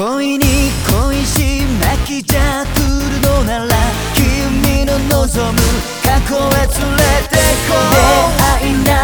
恋に恋し泣きじゃくるのなら君の望む過去へ連れてこう。出会いな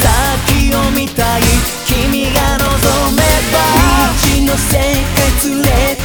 先を見たい。君が望めば。未知の世界連れて